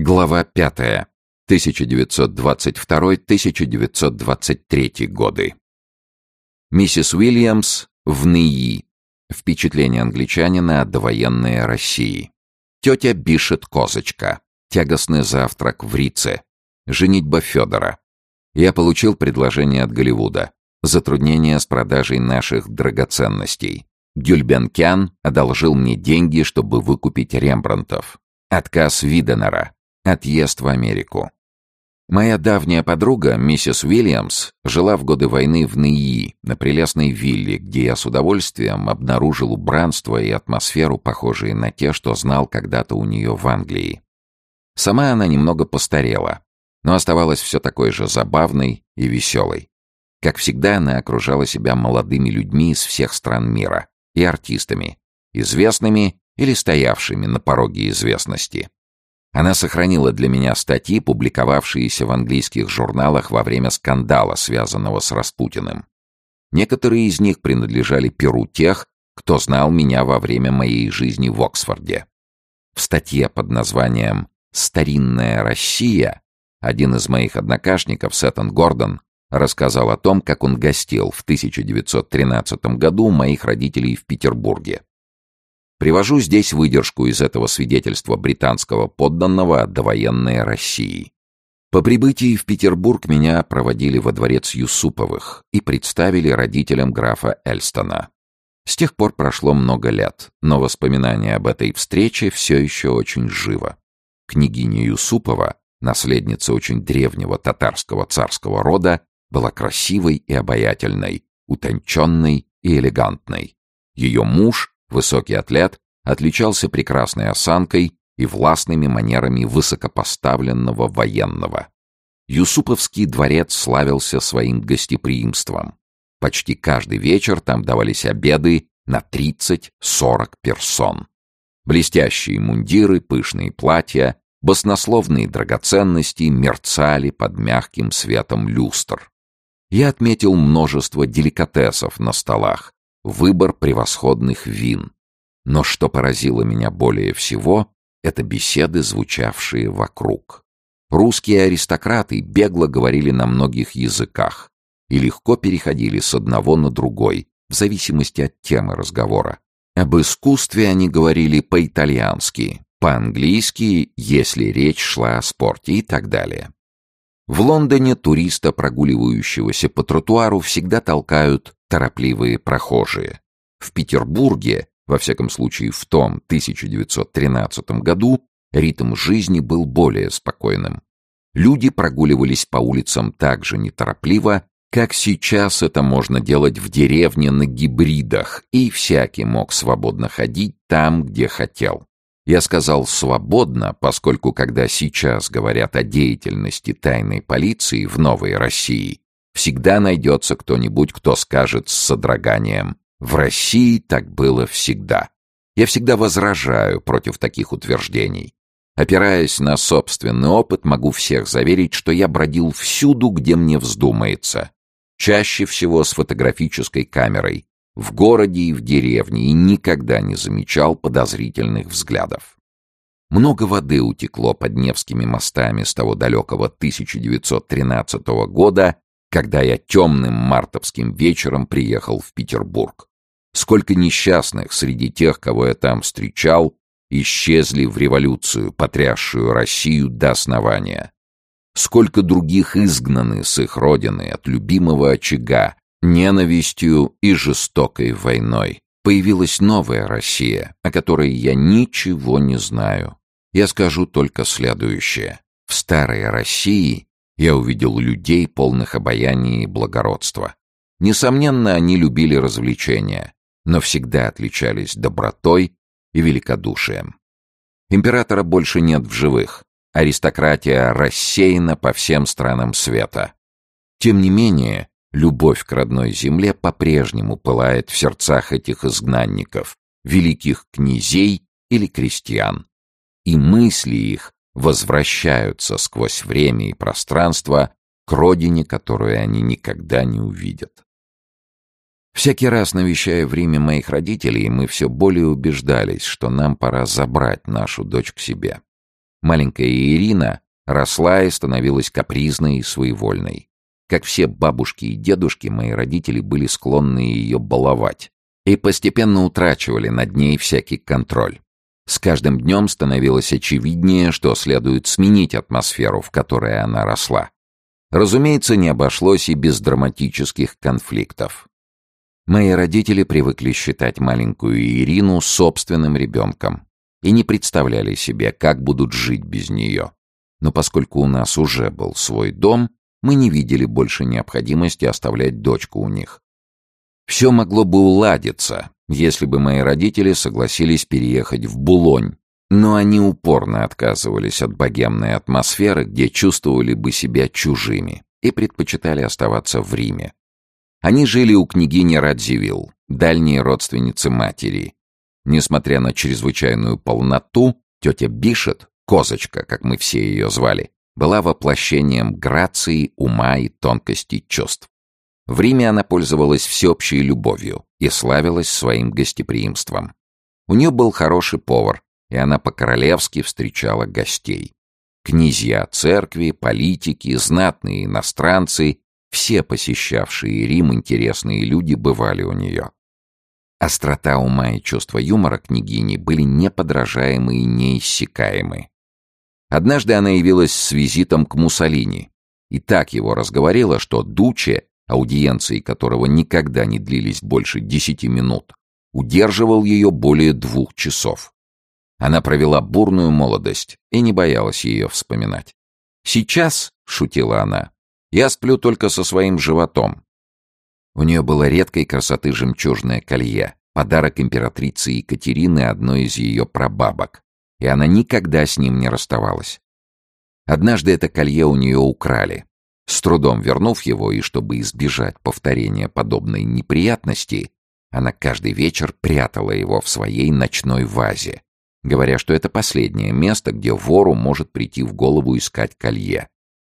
Глава 5. 1922-1923 годы. Миссис Уильямс в НИИ. Впечатление англичанина о довоенной России. Тетя Бишет Козочка. Тягостный завтрак в Рице. Женитьба Федора. Я получил предложение от Голливуда. Затруднение с продажей наших драгоценностей. Гюльбенкян одолжил мне деньги, чтобы выкупить Рембрандтов. Отказ Виденера. Отъезд в Америку. Моя давняя подруга, миссис Уильямс, жила в годы войны в НИИ, на прелестной вилле, где я с удовольствием обнаружил убранство и атмосферу, похожие на те, что знал когда-то у нее в Англии. Сама она немного постарела, но оставалась все такой же забавной и веселой. Как всегда, она окружала себя молодыми людьми из всех стран мира и артистами, известными или стоявшими на пороге известности. Она сохранила для меня статьи, публиковавшиеся в английских журналах во время скандала, связанного с Распутиным. Некоторые из них принадлежали перу тех, кто знал меня во время моей жизни в Оксфорде. В статье под названием «Старинная Россия» один из моих однокашников, Сеттон Гордон, рассказал о том, как он гостил в 1913 году моих родителей в Петербурге. Привожу здесь выдержку из этого свидетельства британского подданного о довоенной России. По прибытии в Петербург меня проводили во дворец Юсуповых и представили родителям графа Эльстона. С тех пор прошло много лет, но воспоминание об этой встрече все еще очень живо. Княгиня Юсупова, наследница очень древнего татарского царского рода, была красивой и обаятельной, утонченной и элегантной. Ее муж, Высокий атлет отличался прекрасной осанкой и властными манерами высокопоставленного военного. Юсуповский дворец славился своим гостеприимством. Почти каждый вечер там давались обеды на 30-40 персон. Блестящие мундиры, пышные платья, баснословные драгоценности мерцали под мягким светом люстр. Я отметил множество деликатесов на столах, выбор превосходных вин. Но что поразило меня более всего, это беседы, звучавшие вокруг. Русские аристократы бегло говорили на многих языках и легко переходили с одного на другой, в зависимости от темы разговора. Об искусстве они говорили по-итальянски, по-английски, если речь шла о спорте и так далее. В Лондоне туриста, прогуливающегося по тротуару, всегда толкают торопливые прохожие. В Петербурге, во всяком случае в том 1913 году, ритм жизни был более спокойным. Люди прогуливались по улицам так же неторопливо, как сейчас это можно делать в деревне на гибридах, и всякий мог свободно ходить там, где хотел. Я сказал «свободно», поскольку когда сейчас говорят о деятельности тайной полиции в Новой России, всегда найдется кто-нибудь, кто скажет с содроганием «В России так было всегда». Я всегда возражаю против таких утверждений. Опираясь на собственный опыт, могу всех заверить, что я бродил всюду, где мне вздумается. Чаще всего с фотографической камерой, в городе и в деревне, и никогда не замечал подозрительных взглядов. Много воды утекло под Невскими мостами с того далекого 1913 года когда я темным мартовским вечером приехал в Петербург. Сколько несчастных среди тех, кого я там встречал, исчезли в революцию, потрясшую Россию до основания. Сколько других изгнаны с их родины от любимого очага, ненавистью и жестокой войной. Появилась новая Россия, о которой я ничего не знаю. Я скажу только следующее. В старой России я увидел людей, полных обаяния и благородства. Несомненно, они любили развлечения, но всегда отличались добротой и великодушием. Императора больше нет в живых. Аристократия рассеяна по всем странам света. Тем не менее, любовь к родной земле по-прежнему пылает в сердцах этих изгнанников, великих князей или крестьян. И мысли их возвращаются сквозь время и пространство к родине, которую они никогда не увидят. Всякий раз, навещая в Риме моих родителей, мы все более убеждались, что нам пора забрать нашу дочь к себе. Маленькая Ирина росла и становилась капризной и своевольной. Как все бабушки и дедушки, мои родители были склонны ее баловать и постепенно утрачивали над ней всякий контроль. С каждым днем становилось очевиднее, что следует сменить атмосферу, в которой она росла. Разумеется, не обошлось и без драматических конфликтов. Мои родители привыкли считать маленькую Ирину собственным ребенком и не представляли себе, как будут жить без нее. Но поскольку у нас уже был свой дом, мы не видели больше необходимости оставлять дочку у них. Все могло бы уладиться, если бы мои родители согласились переехать в Булонь, но они упорно отказывались от богемной атмосферы, где чувствовали бы себя чужими, и предпочитали оставаться в Риме. Они жили у княгини Радзивилл, дальней родственницы матери. Несмотря на чрезвычайную полноту, тетя Бишет, козочка, как мы все ее звали, была воплощением грации, ума и тонкости чувств. В Риме она пользовалась всеобщей любовью и славилась своим гостеприимством. У нее был хороший повар, и она по-королевски встречала гостей. Князья церкви, политики, знатные иностранцы, все посещавшие Рим интересные люди бывали у нее. Острота ума и чувство юмора княгини были неподражаемы и неиссякаемы. Однажды она явилась с визитом к Муссолини и так его разговорила, что Дуче, аудиенции которого никогда не длились больше десяти минут, удерживал ее более двух часов. Она провела бурную молодость и не боялась ее вспоминать. «Сейчас», — шутила она, — «я сплю только со своим животом». У нее было редкой красоты жемчужное колье, подарок императрицы Екатерины одной из ее прабабок, и она никогда с ним не расставалась. Однажды это колье у нее украли. С трудом вернув его, и чтобы избежать повторения подобной неприятности, она каждый вечер прятала его в своей ночной вазе, говоря, что это последнее место, где вору может прийти в голову искать колье.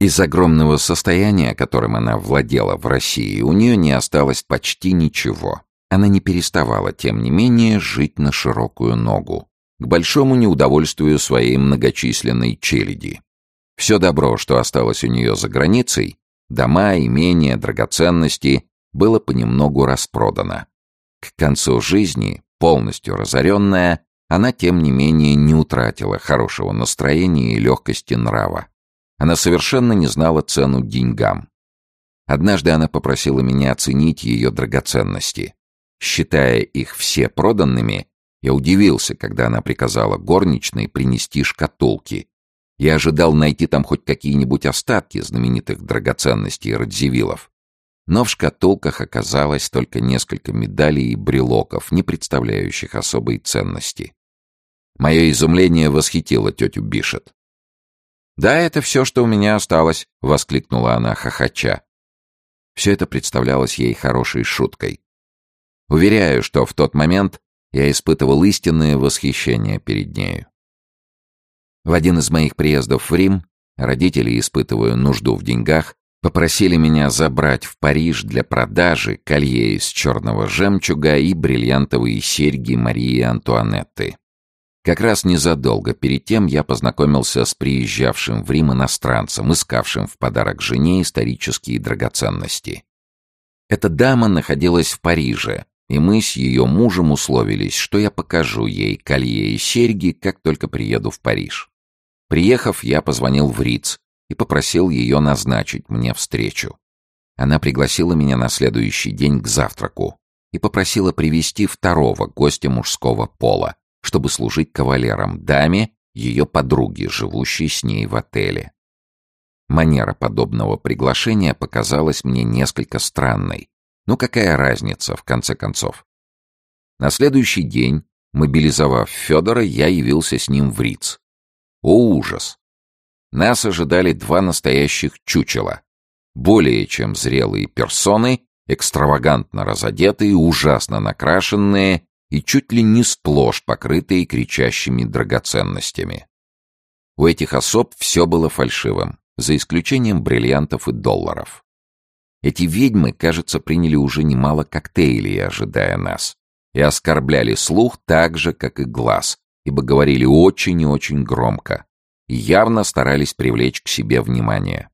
Из огромного состояния, которым она владела в России, у нее не осталось почти ничего. Она не переставала, тем не менее, жить на широкую ногу, к большому неудовольствию своей многочисленной челяди. Все добро, что осталось у нее за границей, дома, имения, драгоценности, было понемногу распродано. К концу жизни, полностью разоренная, она, тем не менее, не утратила хорошего настроения и легкости нрава. Она совершенно не знала цену деньгам. Однажды она попросила меня оценить ее драгоценности. Считая их все проданными, я удивился, когда она приказала горничной принести шкатулки. Я ожидал найти там хоть какие-нибудь остатки знаменитых драгоценностей Радзивиллов. Но в шкатулках оказалось только несколько медалей и брелоков, не представляющих особой ценности. Мое изумление восхитило тетю Бишет. «Да, это все, что у меня осталось», — воскликнула она, хохоча. Все это представлялось ей хорошей шуткой. Уверяю, что в тот момент я испытывал истинное восхищение перед нею. В один из моих приездов в Рим родители, испытывая нужду в деньгах, попросили меня забрать в Париж для продажи колье из черного жемчуга и бриллиантовые серьги Марии Антуанетты. Как раз незадолго перед тем я познакомился с приезжавшим в Рим иностранцем, искавшим в подарок жене исторические драгоценности. Эта дама находилась в Париже, и мы с ее мужем условились, что я покажу ей колье и серьги, как только приеду в Париж. Приехав, я позвонил в Риц и попросил ее назначить мне встречу. Она пригласила меня на следующий день к завтраку и попросила привести второго гостя мужского пола, чтобы служить кавалером даме, ее подруге, живущей с ней в отеле. Манера подобного приглашения показалась мне несколько странной. Ну какая разница, в конце концов? На следующий день, мобилизовав Федора, я явился с ним в Риц. О ужас! Нас ожидали два настоящих чучела. Более чем зрелые персоны, экстравагантно разодетые, ужасно накрашенные и чуть ли не сплошь покрытые кричащими драгоценностями. У этих особ все было фальшивым, за исключением бриллиантов и долларов. Эти ведьмы, кажется, приняли уже немало коктейлей, ожидая нас, и оскорбляли слух так же, как и глаз, ибо говорили очень и очень громко. и явно старались привлечь к себе внимание.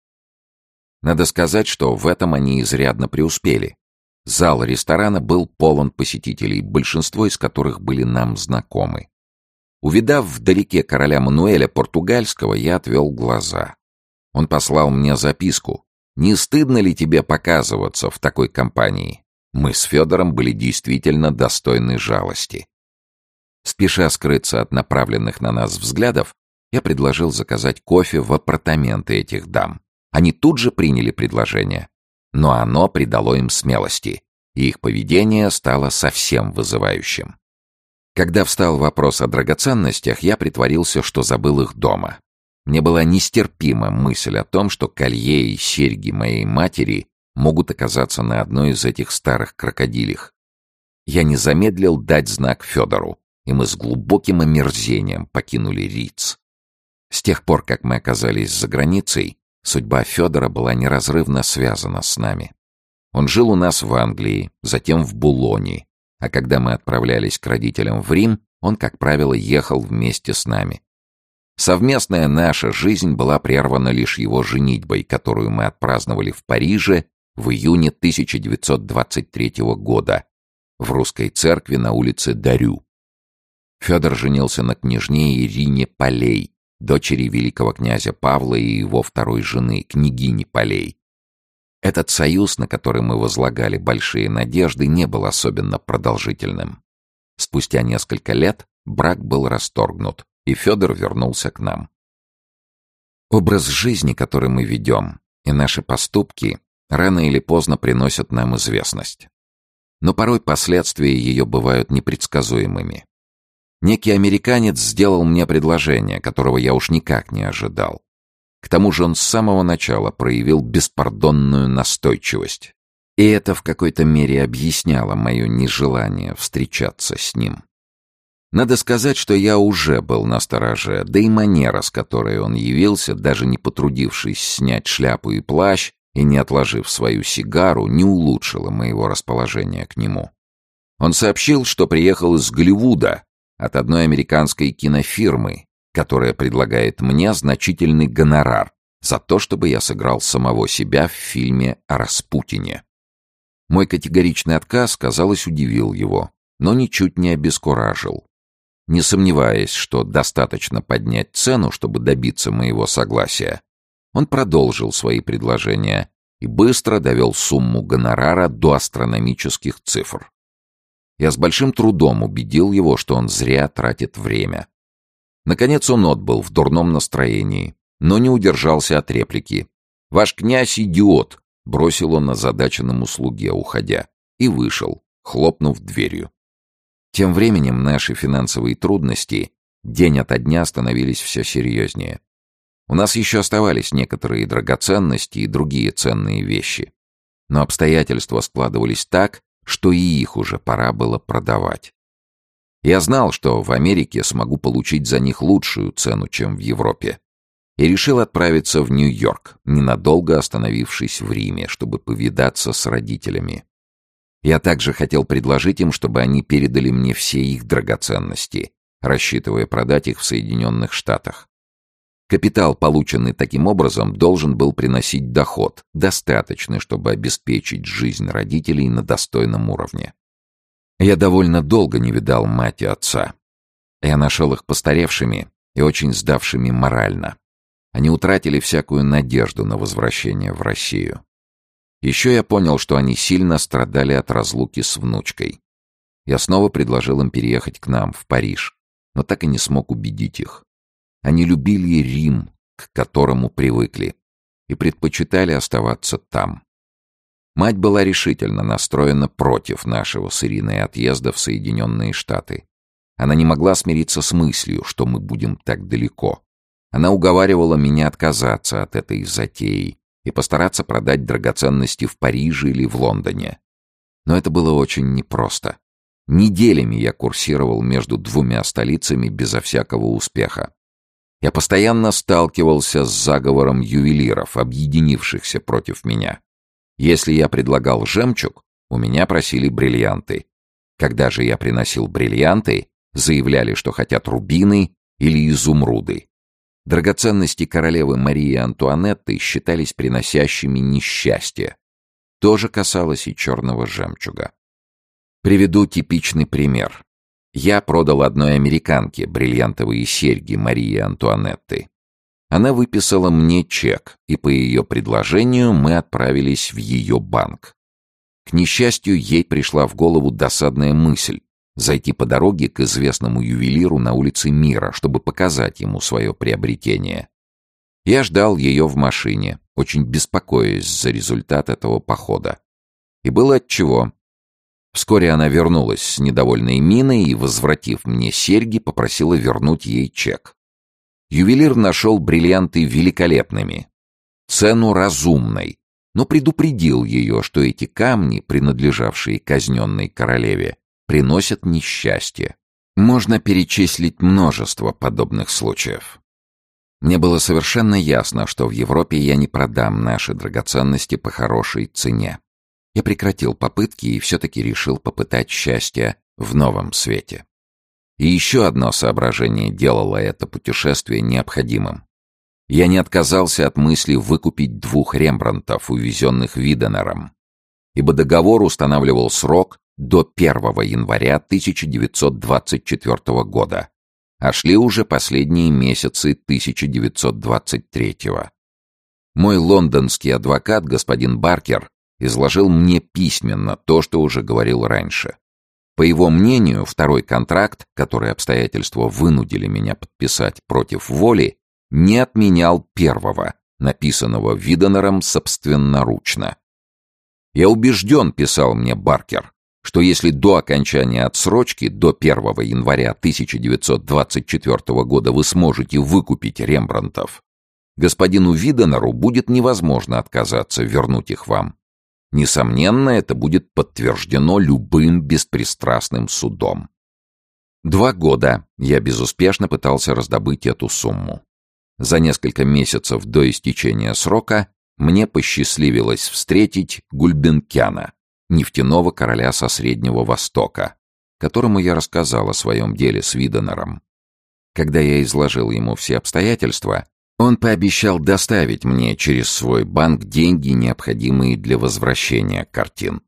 Надо сказать, что в этом они изрядно преуспели. Зал ресторана был полон посетителей, большинство из которых были нам знакомы. Увидав вдалеке короля Мануэля Португальского, я отвел глаза. Он послал мне записку. «Не стыдно ли тебе показываться в такой компании?» Мы с Федором были действительно достойны жалости. Спеша скрыться от направленных на нас взглядов, я предложил заказать кофе в апартаменты этих дам. Они тут же приняли предложение. Но оно придало им смелости, и их поведение стало совсем вызывающим. Когда встал вопрос о драгоценностях, я притворился, что забыл их дома. Мне была нестерпима мысль о том, что колье и серьги моей матери могут оказаться на одной из этих старых крокодилях. Я не замедлил дать знак Федору, и мы с глубоким омерзением покинули Риц. С тех пор, как мы оказались за границей, судьба Федора была неразрывно связана с нами. Он жил у нас в Англии, затем в Булоне, а когда мы отправлялись к родителям в Рим, он, как правило, ехал вместе с нами. Совместная наша жизнь была прервана лишь его женитьбой, которую мы отпраздновали в Париже в июне 1923 года в русской церкви на улице Дарю. Федор женился на княжне Ирине Полей, дочери великого князя Павла и его второй жены, княгини Полей. Этот союз, на который мы возлагали большие надежды, не был особенно продолжительным. Спустя несколько лет брак был расторгнут, и Федор вернулся к нам. Образ жизни, который мы ведем, и наши поступки рано или поздно приносят нам известность. Но порой последствия ее бывают непредсказуемыми. Некий американец сделал мне предложение, которого я уж никак не ожидал. К тому же он с самого начала проявил беспардонную настойчивость. И это в какой-то мере объясняло мое нежелание встречаться с ним. Надо сказать, что я уже был на стороже, да и манера, с которой он явился, даже не потрудившись снять шляпу и плащ и не отложив свою сигару, не улучшила моего расположения к нему. Он сообщил, что приехал из Голливуда, от одной американской кинофирмы, которая предлагает мне значительный гонорар за то, чтобы я сыграл самого себя в фильме о Распутине. Мой категоричный отказ, казалось, удивил его, но ничуть не обескуражил. Не сомневаясь, что достаточно поднять цену, чтобы добиться моего согласия, он продолжил свои предложения и быстро довел сумму гонорара до астрономических цифр. Я с большим трудом убедил его, что он зря тратит время. Наконец он отбыл в дурном настроении, но не удержался от реплики. «Ваш князь — идиот!» — бросил он озадаченному слуге, уходя, и вышел, хлопнув дверью. Тем временем наши финансовые трудности день ото дня становились все серьезнее. У нас еще оставались некоторые драгоценности и другие ценные вещи. Но обстоятельства складывались так, что и их уже пора было продавать. Я знал, что в Америке смогу получить за них лучшую цену, чем в Европе. И решил отправиться в Нью-Йорк, ненадолго остановившись в Риме, чтобы повидаться с родителями. Я также хотел предложить им, чтобы они передали мне все их драгоценности, рассчитывая продать их в Соединенных Штатах. Капитал, полученный таким образом, должен был приносить доход, достаточный, чтобы обеспечить жизнь родителей на достойном уровне. Я довольно долго не видал мать и отца. Я нашел их постаревшими и очень сдавшими морально. Они утратили всякую надежду на возвращение в Россию. Еще я понял, что они сильно страдали от разлуки с внучкой. Я снова предложил им переехать к нам, в Париж, но так и не смог убедить их. Они любили Рим, к которому привыкли, и предпочитали оставаться там. Мать была решительно настроена против нашего с Ириной отъезда в Соединенные Штаты. Она не могла смириться с мыслью, что мы будем так далеко. Она уговаривала меня отказаться от этой затеи и постараться продать драгоценности в Париже или в Лондоне. Но это было очень непросто. Неделями я курсировал между двумя столицами безо всякого успеха. Я постоянно сталкивался с заговором ювелиров, объединившихся против меня. Если я предлагал жемчуг, у меня просили бриллианты. Когда же я приносил бриллианты, заявляли, что хотят рубины или изумруды. Драгоценности королевы Марии Антуанетты считались приносящими несчастье. То же касалось и черного жемчуга. Приведу типичный пример. Я продал одной американке бриллиантовые серьги Марии Антуанетты. Она выписала мне чек, и по ее предложению мы отправились в ее банк. К несчастью, ей пришла в голову досадная мысль зайти по дороге к известному ювелиру на улице Мира, чтобы показать ему свое приобретение. Я ждал ее в машине, очень беспокоясь за результат этого похода. И было отчего. Вскоре она вернулась с недовольной миной и, возвратив мне серьги, попросила вернуть ей чек. Ювелир нашел бриллианты великолепными, цену разумной, но предупредил ее, что эти камни, принадлежавшие казненной королеве, приносят несчастье. Можно перечислить множество подобных случаев. Мне было совершенно ясно, что в Европе я не продам наши драгоценности по хорошей цене. Я прекратил попытки и все-таки решил попытать счастье в новом свете. И еще одно соображение делало это путешествие необходимым. Я не отказался от мысли выкупить двух Рембрандтов, увезенных Виденером, ибо договор устанавливал срок до 1 января 1924 года, а шли уже последние месяцы 1923. Мой лондонский адвокат, господин Баркер, изложил мне письменно то, что уже говорил раньше. По его мнению, второй контракт, который обстоятельства вынудили меня подписать против воли, не отменял первого, написанного Виденером собственноручно. «Я убежден», — писал мне Баркер, что если до окончания отсрочки, до 1 января 1924 года вы сможете выкупить Рембрандтов, господину Виденеру будет невозможно отказаться вернуть их вам. Несомненно, это будет подтверждено любым беспристрастным судом. Два года я безуспешно пытался раздобыть эту сумму. За несколько месяцев до истечения срока мне посчастливилось встретить Гульбенкяна, нефтяного короля со Среднего Востока, которому я рассказал о своем деле с Виденером. Когда я изложил ему все обстоятельства, он пообещал доставить мне через свой банк деньги, необходимые для возвращения картин.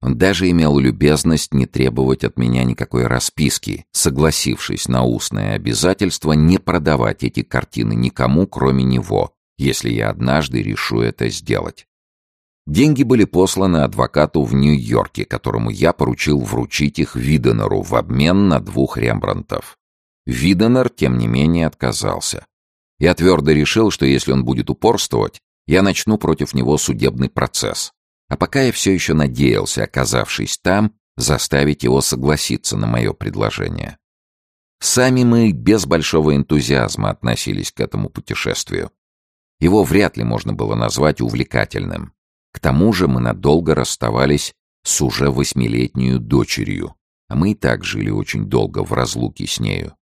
Он даже имел любезность не требовать от меня никакой расписки, согласившись на устное обязательство не продавать эти картины никому, кроме него, если я однажды решу это сделать. Деньги были посланы адвокату в Нью-Йорке, которому я поручил вручить их Виденеру в обмен на двух Рембрандтов. Виденер, тем не менее, отказался. Я твердо решил, что если он будет упорствовать, я начну против него судебный процесс. А пока я все еще надеялся, оказавшись там, заставить его согласиться на мое предложение. Сами мы без большого энтузиазма относились к этому путешествию. Его вряд ли можно было назвать увлекательным. К тому же мы надолго расставались с уже восьмилетнюю дочерью, а мы и так жили очень долго в разлуке с нею.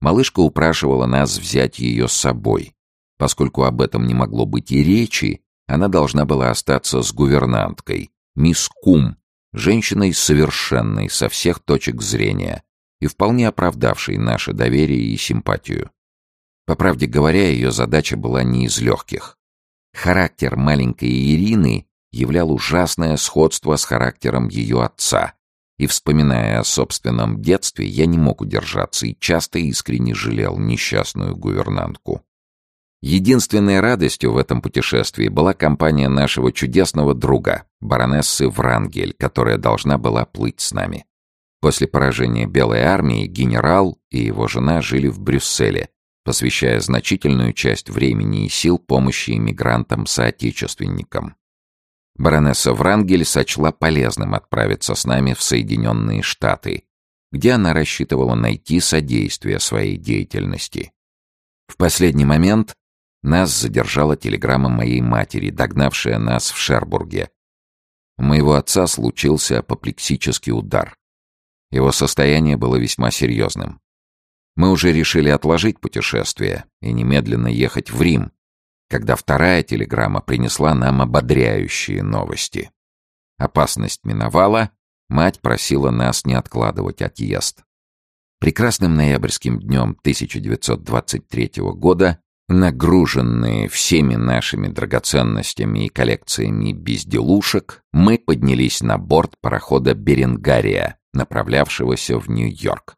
Малышка упрашивала нас взять ее с собой. Поскольку об этом не могло быть и речи, она должна была остаться с гувернанткой, мисс Кум, женщиной совершенной со всех точек зрения и вполне оправдавшей наше доверие и симпатию. По правде говоря, ее задача была не из легких. Характер маленькой Ирины являл ужасное сходство с характером ее отца, и, вспоминая о собственном детстве, я не мог удержаться и часто искренне жалел несчастную гувернантку. Единственной радостью в этом путешествии была компания нашего чудесного друга, баронессы Врангель, которая должна была плыть с нами. После поражения Белой армии генерал и его жена жили в Брюсселе, посвящая значительную часть времени и сил помощи иммигрантам-соотечественникам. Баронесса Врангель сочла полезным отправиться с нами в Соединенные Штаты, где она рассчитывала найти содействие своей деятельности. В последний момент нас задержала телеграмма моей матери, догнавшая нас в Шербурге. У моего отца случился апоплексический удар. Его состояние было весьма серьезным. Мы уже решили отложить путешествие и немедленно ехать в Рим, когда вторая телеграмма принесла нам ободряющие новости. Опасность миновала, мать просила нас не откладывать отъезд. Прекрасным ноябрьским днем 1923 года Нагруженные всеми нашими драгоценностями и коллекциями безделушек, мы поднялись на борт парохода «Беренгария», направлявшегося в Нью-Йорк.